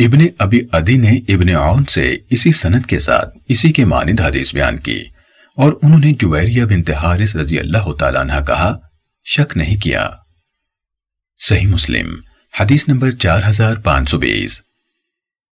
ابن ابی ادی نے ابن عون سے اسی سند کے ساتھ اسی کے مانند حدیث بیان کی اور انہوں نے جویریہ بنت حارث رضی اللہ تعالیٰ عنہ کہا، شک نہیں کیا۔ صحیح مسلم، حدیث نمبر چار ہزار پانچ سو بیس۔